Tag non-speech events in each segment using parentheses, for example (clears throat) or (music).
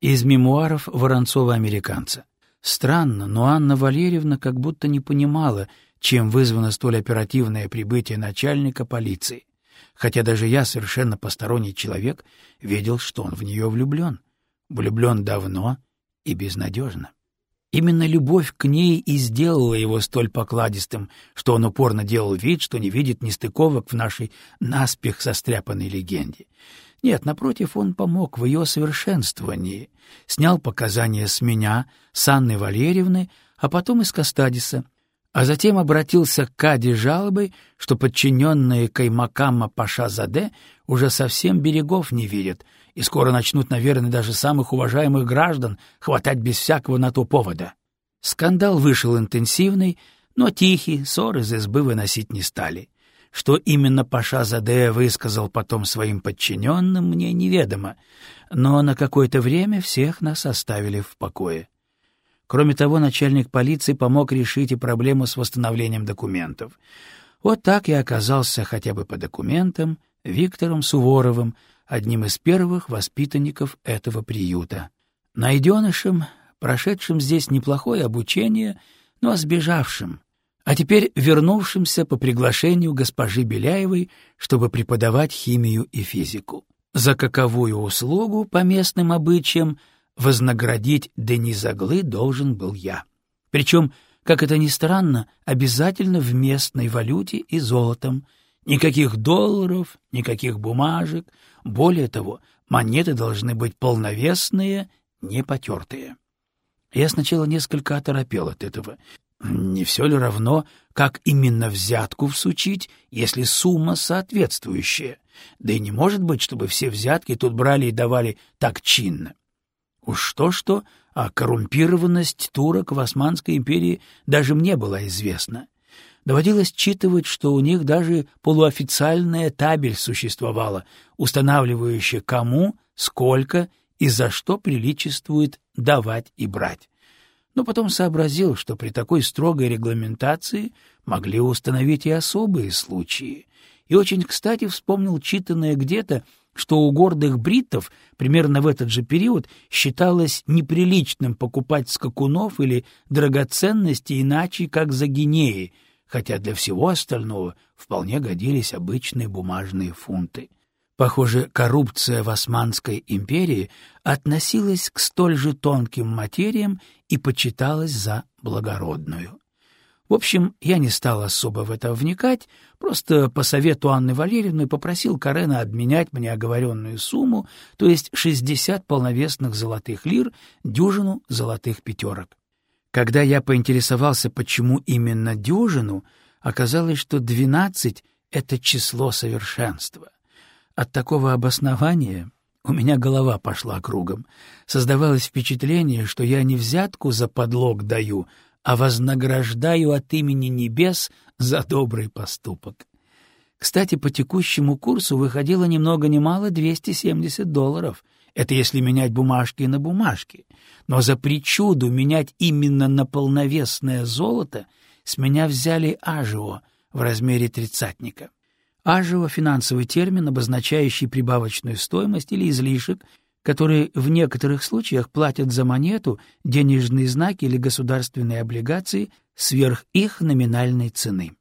Из мемуаров Воронцова-американца. Странно, но Анна Валерьевна как будто не понимала, чем вызвано столь оперативное прибытие начальника полиции, хотя даже я, совершенно посторонний человек, видел, что он в нее влюблен. Влюблен давно и безнадежно. Именно любовь к ней и сделала его столь покладистым, что он упорно делал вид, что не видит нестыковок в нашей наспех состряпанной легенде. Нет, напротив, он помог в ее совершенствовании, снял показания с меня, с Анны Валерьевны, а потом из Кастадиса, а затем обратился к Каде жалобой, что подчиненные Каймакама Паша Заде уже совсем берегов не видят, и скоро начнут, наверное, даже самых уважаемых граждан хватать без всякого на то повода. Скандал вышел интенсивный, но тихий, ссор из избы выносить не стали. Что именно Паша Заде высказал потом своим подчиненным, мне неведомо, но на какое-то время всех нас оставили в покое. Кроме того, начальник полиции помог решить и проблему с восстановлением документов. Вот так я оказался хотя бы по документам Виктором Суворовым, одним из первых воспитанников этого приюта. Найденышем, прошедшим здесь неплохое обучение, но сбежавшим, а теперь вернувшимся по приглашению госпожи Беляевой, чтобы преподавать химию и физику. За каковую услугу по местным обычаям вознаградить Денизаглы должен был я. Причем, как это ни странно, обязательно в местной валюте и золотом. Никаких долларов, никаких бумажек. Более того, монеты должны быть полновесные, не потертые. Я сначала несколько оторопел от этого. (clears throat) Не все ли равно, как именно взятку всучить, если сумма соответствующая? Да и не может быть, чтобы все взятки тут брали и давали так чинно. Уж что-что, а коррумпированность турок в Османской империи даже мне была известна. Доводилось читывать, что у них даже полуофициальная табель существовала, устанавливающая кому, сколько и за что приличествует давать и брать но потом сообразил, что при такой строгой регламентации могли установить и особые случаи, и очень кстати вспомнил читанное где-то, что у гордых бриттов примерно в этот же период считалось неприличным покупать скакунов или драгоценности иначе, как за гинеи, хотя для всего остального вполне годились обычные бумажные фунты. Похоже, коррупция в Османской империи относилась к столь же тонким материям и почиталась за благородную. В общем, я не стал особо в это вникать, просто по совету Анны Валерьевны попросил Карена обменять мне оговоренную сумму, то есть шестьдесят полновесных золотых лир, дюжину золотых пятерок. Когда я поинтересовался, почему именно дюжину, оказалось, что двенадцать — это число совершенства. От такого обоснования у меня голова пошла кругом. Создавалось впечатление, что я не взятку за подлог даю, а вознаграждаю от имени небес за добрый поступок. Кстати, по текущему курсу выходило ни много ни мало 270 долларов. Это если менять бумажки на бумажки. Но за причуду менять именно на полновесное золото с меня взяли ажио в размере тридцатника. Ажио — финансовый термин, обозначающий прибавочную стоимость или излишек, которые в некоторых случаях платят за монету, денежные знаки или государственные облигации сверх их номинальной цены.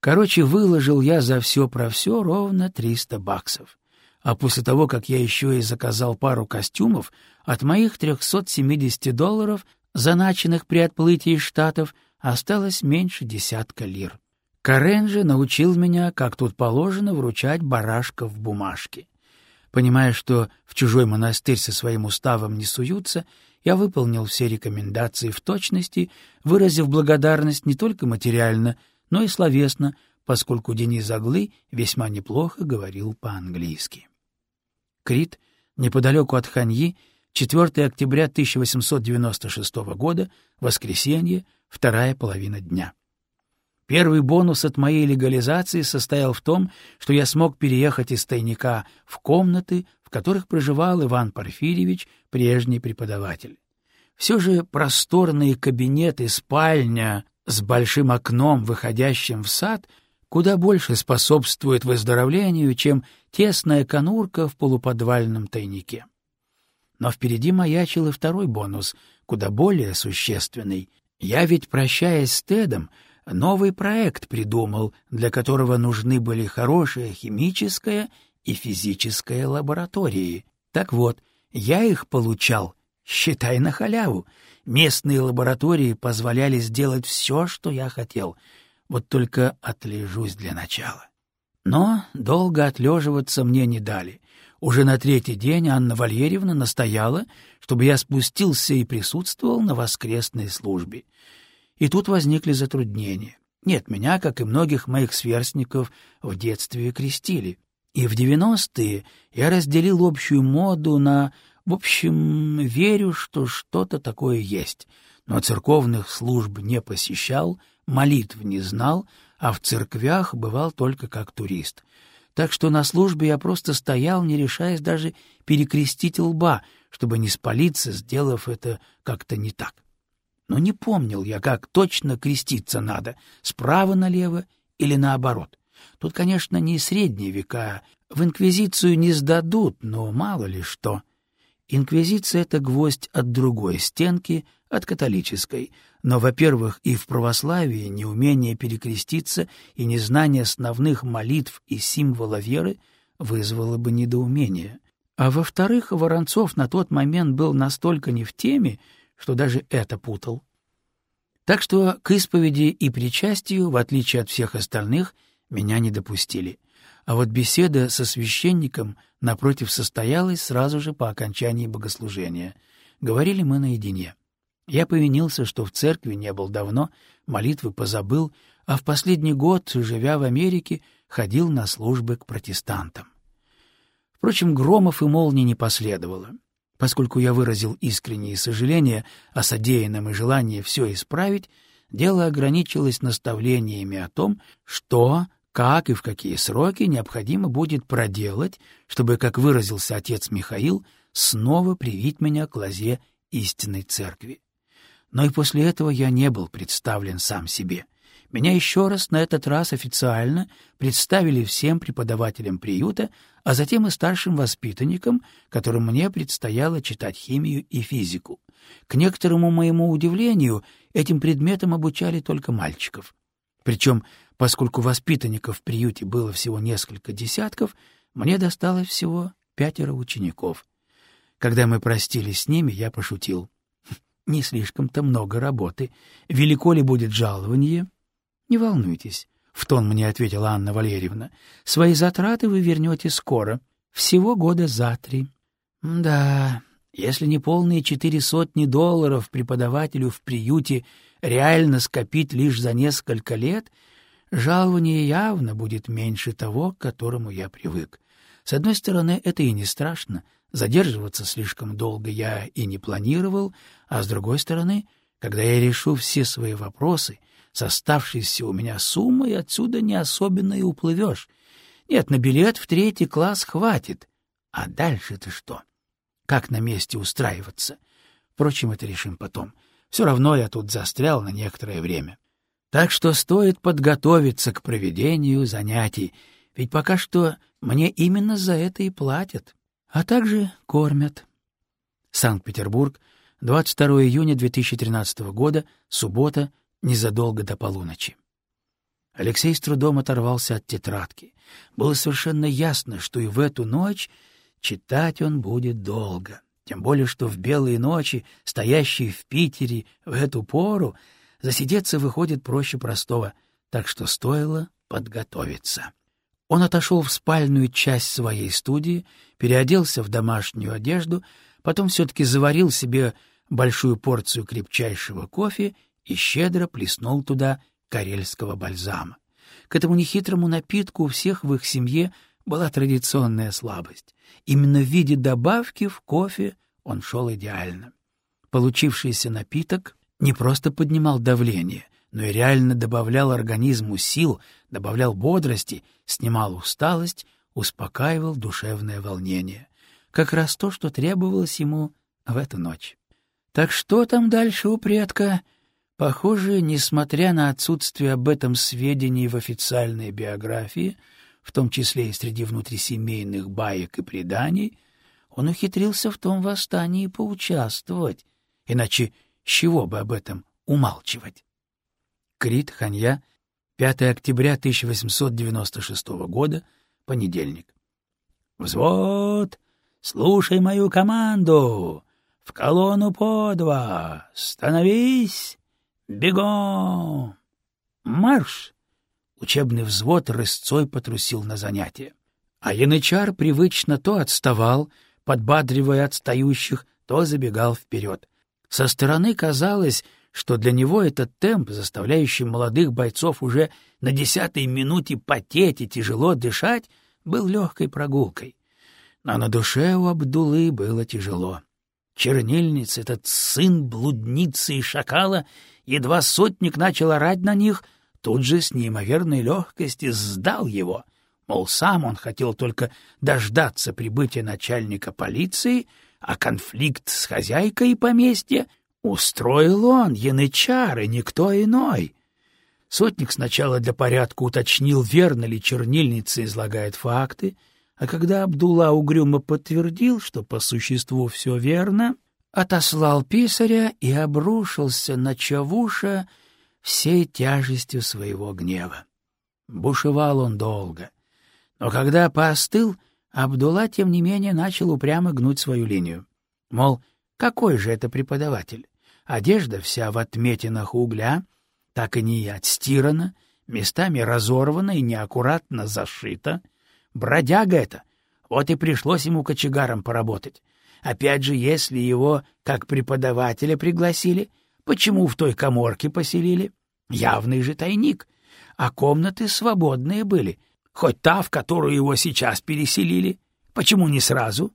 Короче, выложил я за все про все ровно 300 баксов. А после того, как я еще и заказал пару костюмов, от моих 370 долларов, заначенных при отплытии из Штатов, осталось меньше десятка лир. Карен же научил меня, как тут положено, вручать барашков в бумажке. Понимая, что в чужой монастырь со своим уставом не суются, я выполнил все рекомендации в точности, выразив благодарность не только материально, но и словесно, поскольку Денис Аглы весьма неплохо говорил по-английски. Крит, неподалеку от Ханьи, 4 октября 1896 года, воскресенье, вторая половина дня. Первый бонус от моей легализации состоял в том, что я смог переехать из тайника в комнаты, в которых проживал Иван Порфирьевич, прежний преподаватель. Все же просторные кабинеты, спальня с большим окном, выходящим в сад, куда больше способствует выздоровлению, чем тесная конурка в полуподвальном тайнике. Но впереди маячил и второй бонус, куда более существенный. Я ведь, прощаясь с Тедом, новый проект придумал, для которого нужны были хорошая химическая и физическая лаборатории. Так вот, я их получал, считай, на халяву. Местные лаборатории позволяли сделать все, что я хотел. Вот только отлежусь для начала. Но долго отлеживаться мне не дали. Уже на третий день Анна Валерьевна настояла, чтобы я спустился и присутствовал на воскресной службе. И тут возникли затруднения. Нет, меня, как и многих моих сверстников, в детстве крестили. И в девяностые я разделил общую моду на «в общем, верю, что что-то такое есть», но церковных служб не посещал, молитв не знал, а в церквях бывал только как турист. Так что на службе я просто стоял, не решаясь даже перекрестить лба, чтобы не спалиться, сделав это как-то не так но не помнил я, как точно креститься надо, справа налево или наоборот. Тут, конечно, не средние века, в инквизицию не сдадут, но мало ли что. Инквизиция — это гвоздь от другой стенки, от католической, но, во-первых, и в православии неумение перекреститься и незнание основных молитв и символа веры вызвало бы недоумение. А во-вторых, Воронцов на тот момент был настолько не в теме, что даже это путал. Так что к исповеди и причастию, в отличие от всех остальных, меня не допустили. А вот беседа со священником, напротив, состоялась сразу же по окончании богослужения. Говорили мы наедине. Я повинился, что в церкви не был давно, молитвы позабыл, а в последний год, живя в Америке, ходил на службы к протестантам. Впрочем, громов и молний не последовало. Поскольку я выразил искреннее сожаление о содеянном и желание все исправить, дело ограничилось наставлениями о том, что, как и в какие сроки необходимо будет проделать, чтобы, как выразился отец Михаил, снова привить меня к лозе истинной церкви. Но и после этого я не был представлен сам себе. Меня еще раз, на этот раз официально, представили всем преподавателям приюта, а затем и старшим воспитанникам, которым мне предстояло читать химию и физику. К некоторому моему удивлению, этим предметам обучали только мальчиков. Причем, поскольку воспитанников в приюте было всего несколько десятков, мне досталось всего пятеро учеников. Когда мы простились с ними, я пошутил. «Хм, «Не слишком-то много работы. Велико ли будет жалование?» — Не волнуйтесь, — в тон мне ответила Анна Валерьевна. — Свои затраты вы вернете скоро, всего года за три. — Да, если не полные четыре сотни долларов преподавателю в приюте реально скопить лишь за несколько лет, жалование явно будет меньше того, к которому я привык. С одной стороны, это и не страшно, задерживаться слишком долго я и не планировал, а с другой стороны, когда я решу все свои вопросы — с оставшейся у меня суммой отсюда не особенно и уплывешь. Нет, на билет в третий класс хватит. А дальше-то что? Как на месте устраиваться? Впрочем, это решим потом. Все равно я тут застрял на некоторое время. Так что стоит подготовиться к проведению занятий, ведь пока что мне именно за это и платят, а также кормят. Санкт-Петербург, 22 июня 2013 года, суббота, незадолго до полуночи. Алексей с трудом оторвался от тетрадки. Было совершенно ясно, что и в эту ночь читать он будет долго. Тем более, что в белые ночи, стоящие в Питере в эту пору, засидеться выходит проще простого, так что стоило подготовиться. Он отошел в спальную часть своей студии, переоделся в домашнюю одежду, потом все-таки заварил себе большую порцию крепчайшего кофе и щедро плеснул туда карельского бальзама. К этому нехитрому напитку у всех в их семье была традиционная слабость. Именно в виде добавки в кофе он шел идеально. Получившийся напиток не просто поднимал давление, но и реально добавлял организму сил, добавлял бодрости, снимал усталость, успокаивал душевное волнение. Как раз то, что требовалось ему в эту ночь. Так что там дальше у предка? Похоже, несмотря на отсутствие об этом сведений в официальной биографии, в том числе и среди внутрисемейных баек и преданий, Он ухитрился в том восстании поучаствовать, иначе с чего бы об этом умалчивать? Крит, Ханья, 5 октября 1896 года, понедельник. «Взвод! Слушай мою команду! В колонну по два! Становись! Бегом! Марш!» Учебный взвод рысцой потрусил на занятия. А янычар привычно то отставал, подбадривая отстающих, то забегал вперед. Со стороны казалось, что для него этот темп, заставляющий молодых бойцов уже на десятой минуте потеть и тяжело дышать, был легкой прогулкой. Но на душе у Абдулы было тяжело. Чернильница, этот сын блудницы и шакала, едва сотник начал орать на них, тут же с неимоверной легкостью сдал его. Мол, сам он хотел только дождаться прибытия начальника полиции, а конфликт с хозяйкой поместья устроил он, янычар, и никто иной. Сотник сначала для порядка уточнил, верно ли чернильница излагает факты, а когда Абдулла угрюмо подтвердил, что по существу все верно, отослал писаря и обрушился на Чавуша всей тяжестью своего гнева. Бушевал он долго, но когда поостыл, Абдулла, тем не менее, начал упрямо гнуть свою линию. Мол, какой же это преподаватель? Одежда вся в отметинах угля, так и не отстирана, местами разорвана и неаккуратно зашита. Бродяга это, вот и пришлось ему кочегаром поработать. Опять же, если его как преподавателя пригласили, почему в той коморке поселили? Явный же тайник. А комнаты свободные были, хоть та, в которую его сейчас переселили. Почему не сразу?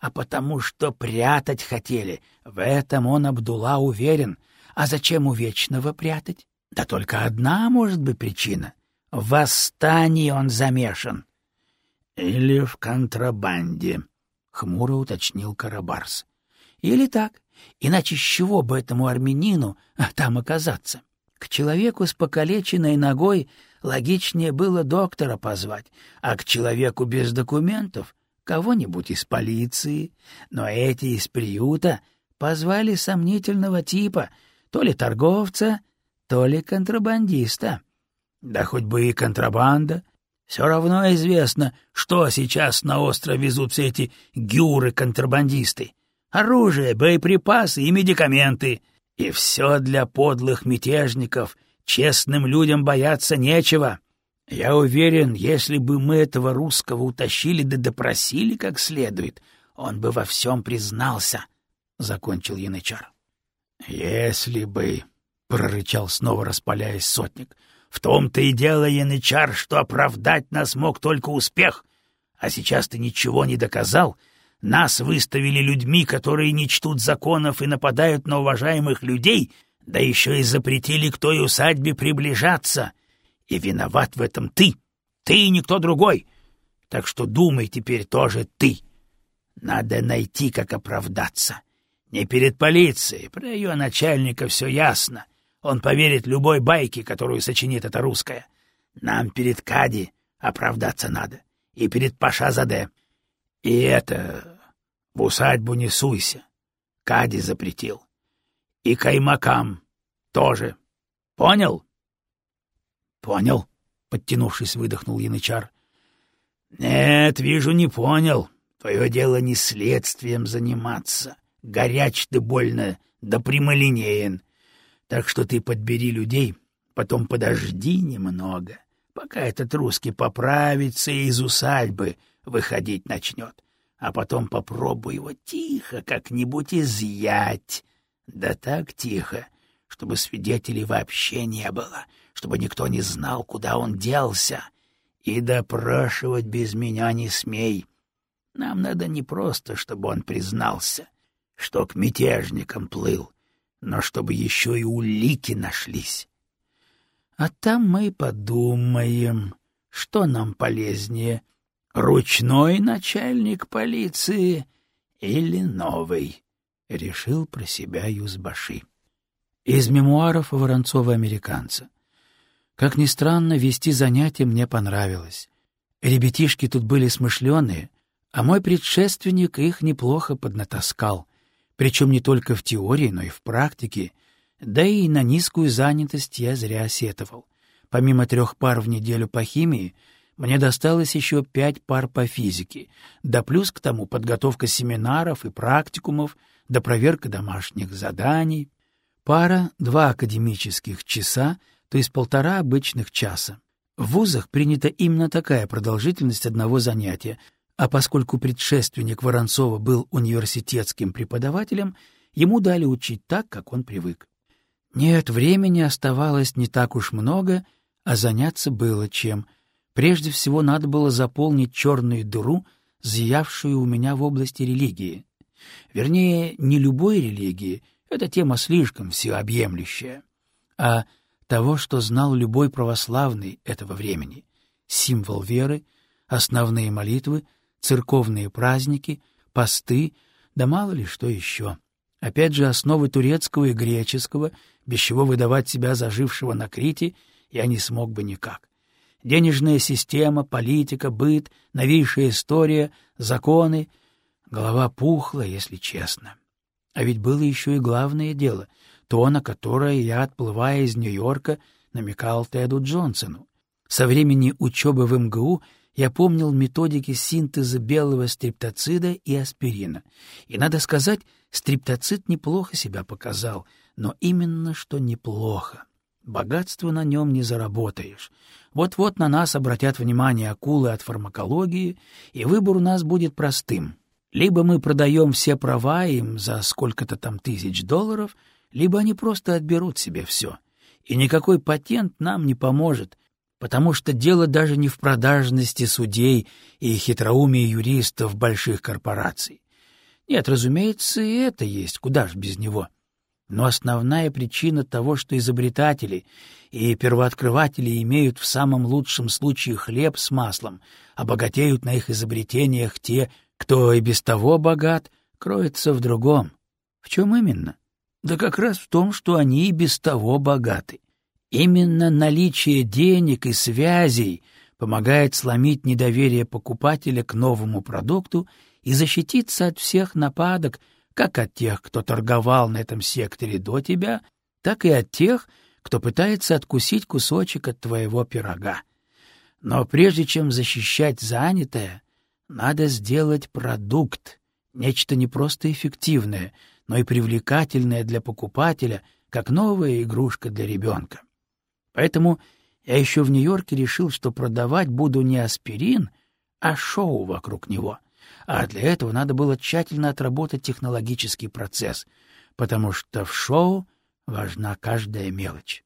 А потому что прятать хотели. В этом он, Абдулла, уверен. А зачем у Вечного прятать? Да только одна может быть причина. В восстании он замешан. — Или в контрабанде, — хмуро уточнил Карабарс. — Или так. Иначе с чего бы этому армянину там оказаться? К человеку с покалеченной ногой логичнее было доктора позвать, а к человеку без документов — кого-нибудь из полиции. Но эти из приюта позвали сомнительного типа, то ли торговца, то ли контрабандиста. Да хоть бы и контрабанда. Все равно известно, что сейчас на остров везут все эти гюры-контрабандисты. Оружие, боеприпасы и медикаменты. И все для подлых мятежников. Честным людям бояться нечего. Я уверен, если бы мы этого русского утащили да допросили как следует, он бы во всем признался, — закончил Янычар. — Если бы, — прорычал снова распаляясь сотник. — В том-то и дело, Янычар, что оправдать нас мог только успех. А сейчас ты ничего не доказал. Нас выставили людьми, которые не чтут законов и нападают на уважаемых людей, да еще и запретили к той усадьбе приближаться. И виноват в этом ты. Ты и никто другой. Так что думай теперь тоже ты. Надо найти, как оправдаться. Не перед полицией, про ее начальника все ясно. Он поверит любой байке, которую сочинит эта русская. Нам перед Кади оправдаться надо. И перед Паша-Заде. И это... В усадьбу не суйся. Кади запретил. И Каймакам тоже. Понял? Понял, подтянувшись, выдохнул Янычар. Нет, вижу, не понял. Твое дело не следствием заниматься. Горяч ты больно, да прямолинеен. Так что ты подбери людей, потом подожди немного, пока этот русский поправится и из усадьбы выходить начнет, а потом попробуй его тихо как-нибудь изъять. Да так тихо, чтобы свидетелей вообще не было, чтобы никто не знал, куда он делся. И допрашивать без меня не смей. Нам надо не просто, чтобы он признался, что к мятежникам плыл, но чтобы еще и улики нашлись. А там мы подумаем, что нам полезнее — ручной начальник полиции или новый, — решил про себя Юзбаши. Из мемуаров Воронцова-американца. Как ни странно, вести занятия мне понравилось. Ребятишки тут были смышленые, А мой предшественник их неплохо поднатаскал, причем не только в теории, но и в практике, да и на низкую занятость я зря сетовал. Помимо трех пар в неделю по химии, мне досталось еще пять пар по физике, да плюс к тому подготовка семинаров и практикумов, да проверка домашних заданий. Пара — два академических часа, то есть полтора обычных часа. В вузах принята именно такая продолжительность одного занятия, а поскольку предшественник Воронцова был университетским преподавателем, ему дали учить так, как он привык. Нет, времени оставалось не так уж много, а заняться было чем. Прежде всего надо было заполнить черную дыру, зиявшую у меня в области религии. Вернее, не любой религии, эта тема слишком всеобъемлющая, а того, что знал любой православный этого времени. Символ веры, основные молитвы, церковные праздники, посты, да мало ли что еще. Опять же, основы турецкого и греческого, без чего выдавать себя зажившего на Крите я не смог бы никак. Денежная система, политика, быт, новейшая история, законы. Голова пухла, если честно. А ведь было еще и главное дело, то, на которое я, отплывая из Нью-Йорка, намекал Теду Джонсону. Со времени учебы в МГУ я помнил методики синтеза белого стриптоцида и аспирина. И, надо сказать, стриптоцид неплохо себя показал, но именно что неплохо. Богатство на нем не заработаешь. Вот-вот на нас обратят внимание акулы от фармакологии, и выбор у нас будет простым. Либо мы продаем все права им за сколько-то там тысяч долларов, либо они просто отберут себе все. И никакой патент нам не поможет, потому что дело даже не в продажности судей и хитроумии юристов больших корпораций. Нет, разумеется, и это есть, куда ж без него. Но основная причина того, что изобретатели и первооткрыватели имеют в самом лучшем случае хлеб с маслом, а богатеют на их изобретениях те, кто и без того богат, кроется в другом. В чем именно? Да как раз в том, что они и без того богаты. Именно наличие денег и связей помогает сломить недоверие покупателя к новому продукту и защититься от всех нападок, как от тех, кто торговал на этом секторе до тебя, так и от тех, кто пытается откусить кусочек от твоего пирога. Но прежде чем защищать занятое, надо сделать продукт, нечто не просто эффективное, но и привлекательное для покупателя, как новая игрушка для ребенка. Поэтому я еще в Нью-Йорке решил, что продавать буду не аспирин, а шоу вокруг него. А для этого надо было тщательно отработать технологический процесс, потому что в шоу важна каждая мелочь.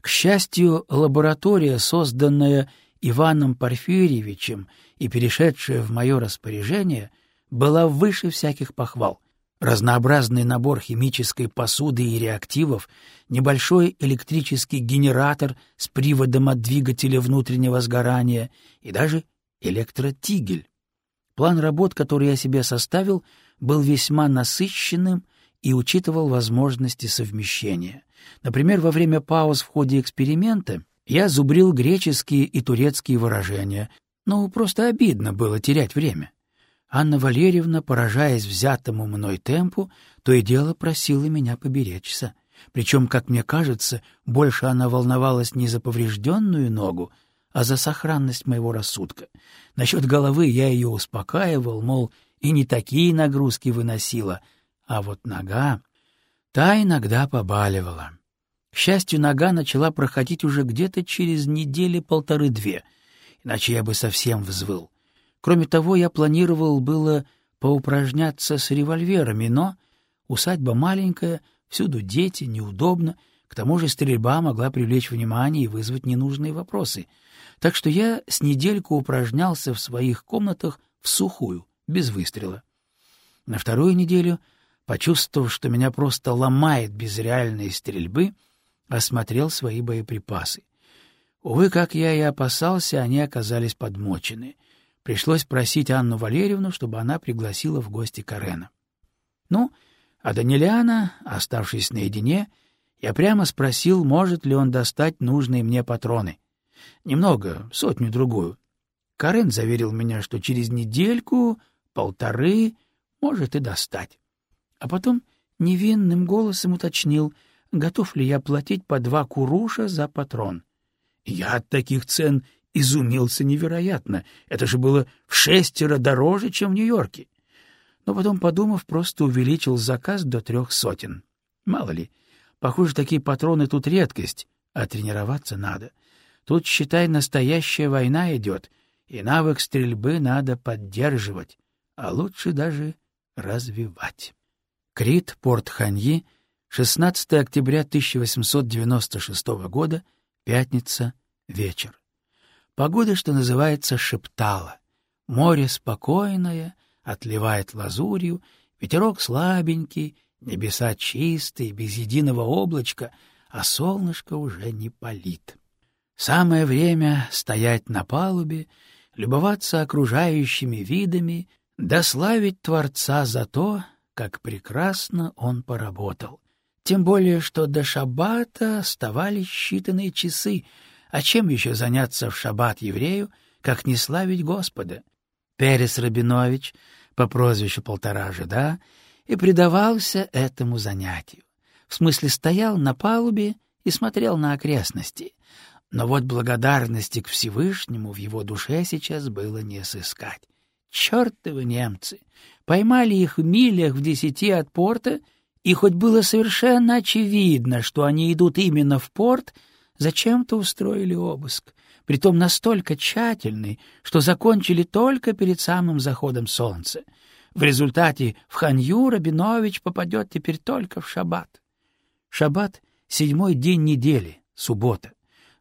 К счастью, лаборатория, созданная Иваном Порфирьевичем и перешедшая в мое распоряжение, была выше всяких похвал — разнообразный набор химической посуды и реактивов, небольшой электрический генератор с приводом от двигателя внутреннего сгорания и даже электротигель. План работ, который я себе составил, был весьма насыщенным и учитывал возможности совмещения. Например, во время пауз в ходе эксперимента я зубрил греческие и турецкие выражения, ну, просто обидно было терять время. Анна Валерьевна, поражаясь взятому мной темпу, то и дело просила меня поберечься. Причем, как мне кажется, больше она волновалась не за поврежденную ногу, а за сохранность моего рассудка. Насчет головы я ее успокаивал, мол, и не такие нагрузки выносила, а вот нога... Та иногда побаливала. К счастью, нога начала проходить уже где-то через недели полторы-две, иначе я бы совсем взвыл. Кроме того, я планировал было поупражняться с револьверами, но усадьба маленькая, всюду дети, неудобно, к тому же стрельба могла привлечь внимание и вызвать ненужные вопросы. Так что я с недельку упражнялся в своих комнатах в сухую, без выстрела. На вторую неделю, почувствовав, что меня просто ломает без реальной стрельбы, осмотрел свои боеприпасы. Увы, как я и опасался, они оказались подмочены — Пришлось просить Анну Валерьевну, чтобы она пригласила в гости Карена. Ну, а Даниляна, оставшись наедине, я прямо спросил, может ли он достать нужные мне патроны. Немного, сотню-другую. Карен заверил меня, что через недельку полторы, может и достать. А потом невинным голосом уточнил, готов ли я платить по два куруша за патрон. Я от таких цен изумился невероятно. Это же было в шестеро дороже, чем в Нью-Йорке. Но потом, подумав, просто увеличил заказ до трех сотен. Мало ли, похоже, такие патроны тут редкость, а тренироваться надо. Тут, считай, настоящая война идет, и навык стрельбы надо поддерживать, а лучше даже развивать. Крит, порт Ханьи, 16 октября 1896 года, пятница, вечер. Погода, что называется, шептала. Море спокойное, отливает лазурью, ветерок слабенький, небеса чистые, без единого облачка, а солнышко уже не палит. Самое время стоять на палубе, любоваться окружающими видами, да славить Творца за то, как прекрасно он поработал. Тем более, что до шаббата оставались считанные часы, а чем еще заняться в шаббат еврею, как не славить Господа? Перес Рабинович, по прозвищу Полтора Жида, и предавался этому занятию. В смысле, стоял на палубе и смотрел на окрестности. Но вот благодарности к Всевышнему в его душе сейчас было не сыскать. Чёртовы немцы! Поймали их в милях в десяти от порта, и хоть было совершенно очевидно, что они идут именно в порт, зачем-то устроили обыск, притом настолько тщательный, что закончили только перед самым заходом солнца. В результате в Ханью Рабинович попадет теперь только в шаббат. Шаббат — седьмой день недели, суббота.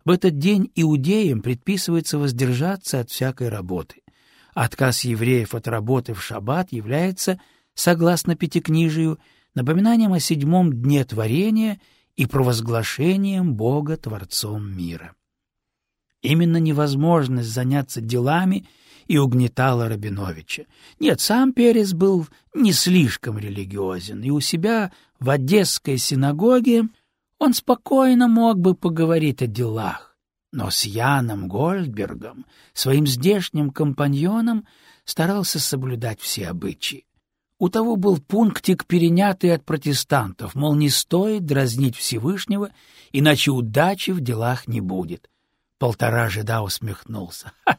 В этот день иудеям предписывается воздержаться от всякой работы. Отказ евреев от работы в шаббат является, согласно Пятикнижию, напоминанием о седьмом дне творения и провозглашением Бога Творцом мира. Именно невозможность заняться делами и угнетала Рабиновича. Нет, сам Перес был не слишком религиозен, и у себя в Одесской синагоге он спокойно мог бы поговорить о делах, но с Яном Гольдбергом, своим здешним компаньоном, старался соблюдать все обычаи. У того был пунктик, перенятый от протестантов, мол, не стоит дразнить Всевышнего, иначе удачи в делах не будет. Полтора жида усмехнулся. Ха!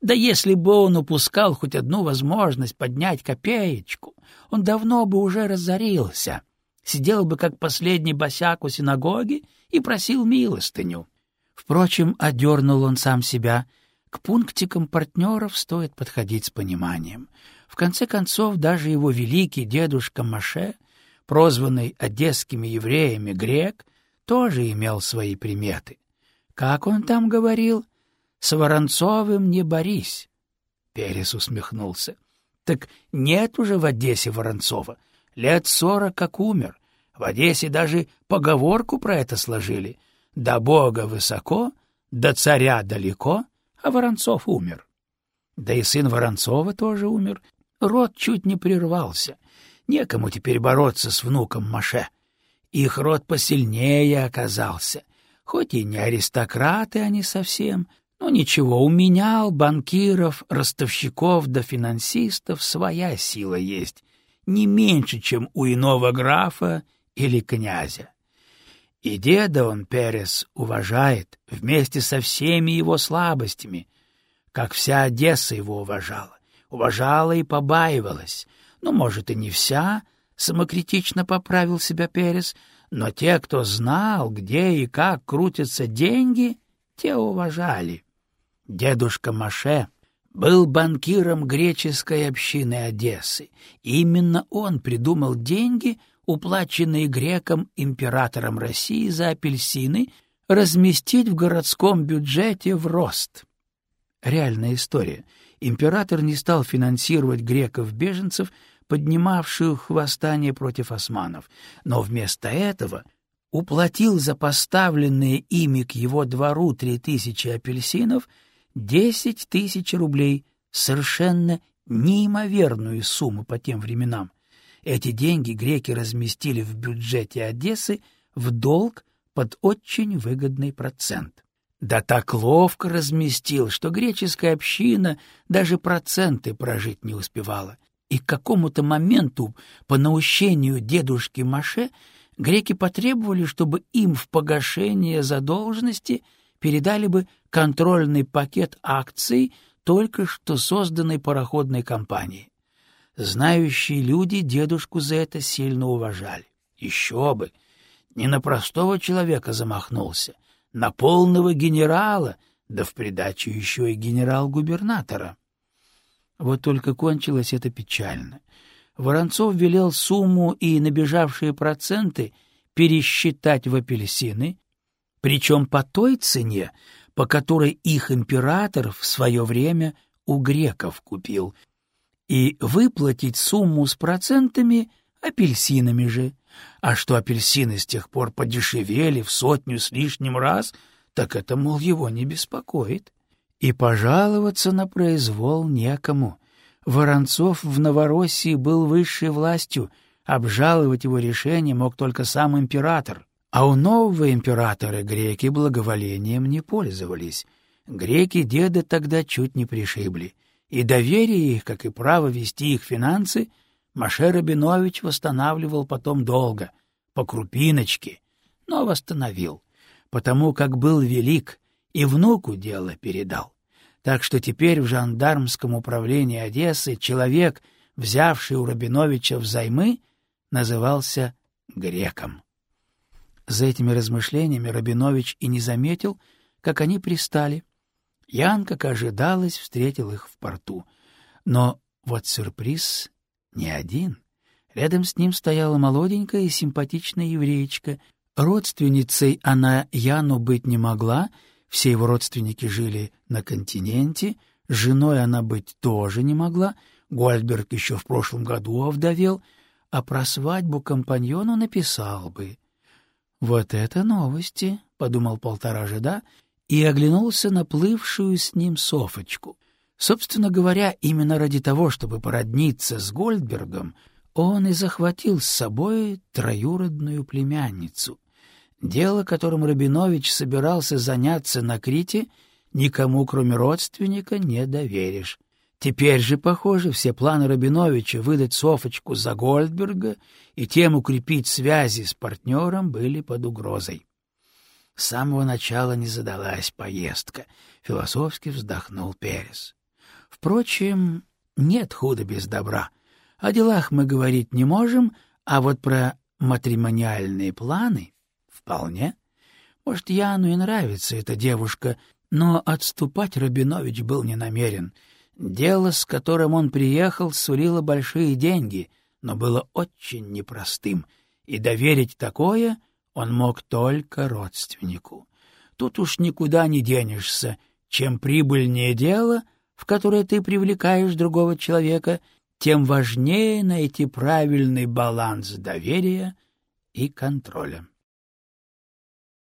Да если бы он упускал хоть одну возможность поднять копеечку, он давно бы уже разорился сидел бы как последний босяк у синагоги и просил милостыню. Впрочем, одернул он сам себя. К пунктикам партнеров стоит подходить с пониманием. В конце концов, даже его великий дедушка Маше, прозванный одесскими евреями грек, тоже имел свои приметы. Как он там говорил? «С Воронцовым не борись». Перес усмехнулся. «Так нет уже в Одессе Воронцова. Лет сорок как умер. В Одессе даже поговорку про это сложили. «До Бога высоко, до царя далеко, а Воронцов умер». Да и сын Воронцова тоже умер. Род чуть не прервался. Некому теперь бороться с внуком Маше. Их род посильнее оказался. Хоть и не аристократы они совсем, но ничего, у меня, банкиров, ростовщиков да финансистов своя сила есть, не меньше, чем у иного графа или князя. И деда он, Перес, уважает вместе со всеми его слабостями, как вся Одесса его уважала, уважала и побаивалась. Ну, может, и не вся, самокритично поправил себя Перес, но те, кто знал, где и как крутятся деньги, те уважали. Дедушка Маше был банкиром греческой общины Одессы. Именно он придумал деньги, уплаченные грекам императором России за апельсины, разместить в городском бюджете в рост. Реальная история. Император не стал финансировать греков-беженцев, поднимавших восстание против османов, но вместо этого уплатил за поставленные ими к его двору три тысячи апельсинов десять тысяч рублей, совершенно неимоверную сумму по тем временам. Эти деньги греки разместили в бюджете Одессы в долг под очень выгодный процент. Да так ловко разместил, что греческая община даже проценты прожить не успевала. и к какому-то моменту по наущению дедушки Маше греки потребовали, чтобы им в погашение задолженности передали бы контрольный пакет акций только что созданной пароходной компании. Знающие люди дедушку за это сильно уважали. Еще бы! Не на простого человека замахнулся, на полного генерала, да в придачу еще и генерал-губернатора. Вот только кончилось это печально. Воронцов велел сумму и набежавшие проценты пересчитать в апельсины, причем по той цене, по которой их император в свое время у греков купил, и выплатить сумму с процентами апельсинами же. А что апельсины с тех пор подешевели в сотню с лишним раз, так это, мол, его не беспокоит. И пожаловаться на произвол некому. Воронцов в Новороссии был высшей властью, обжаловать его решение мог только сам император. А у нового императора греки благоволением не пользовались. Греки деда тогда чуть не пришибли, и доверие их, как и право вести их финансы, Маше Рабинович восстанавливал потом долго, по крупиночке, но восстановил, потому как был велик и внуку дело передал. Так что теперь в жандармском управлении Одессы человек, взявший у Рабиновича взаймы, назывался греком. За этими размышлениями Рабинович и не заметил, как они пристали. Ян, как ожидалось, встретил их в порту. Но вот сюрприз не один. Рядом с ним стояла молоденькая и симпатичная евреечка. Родственницей она Яну быть не могла, все его родственники жили на континенте, женой она быть тоже не могла, Гольдберг еще в прошлом году овдовел, а про свадьбу компаньону написал бы. «Вот это новости!» — подумал полтора жида и оглянулся на плывшую с ним Софочку. Собственно говоря, именно ради того, чтобы породниться с Гольдбергом, он и захватил с собой троюродную племянницу. Дело, которым Рабинович собирался заняться на Крите, никому, кроме родственника, не доверишь. Теперь же, похоже, все планы Рабиновича выдать Софочку за Гольдберга и тем укрепить связи с партнером были под угрозой. С самого начала не задалась поездка, — философски вздохнул Перес. Впрочем, нет худа без добра. О делах мы говорить не можем, а вот про матримониальные планы — вполне. Может, Яну и нравится эта девушка, но отступать Рабинович был не намерен — Дело, с которым он приехал, сулило большие деньги, но было очень непростым, и доверить такое он мог только родственнику. Тут уж никуда не денешься. Чем прибыльнее дело, в которое ты привлекаешь другого человека, тем важнее найти правильный баланс доверия и контроля.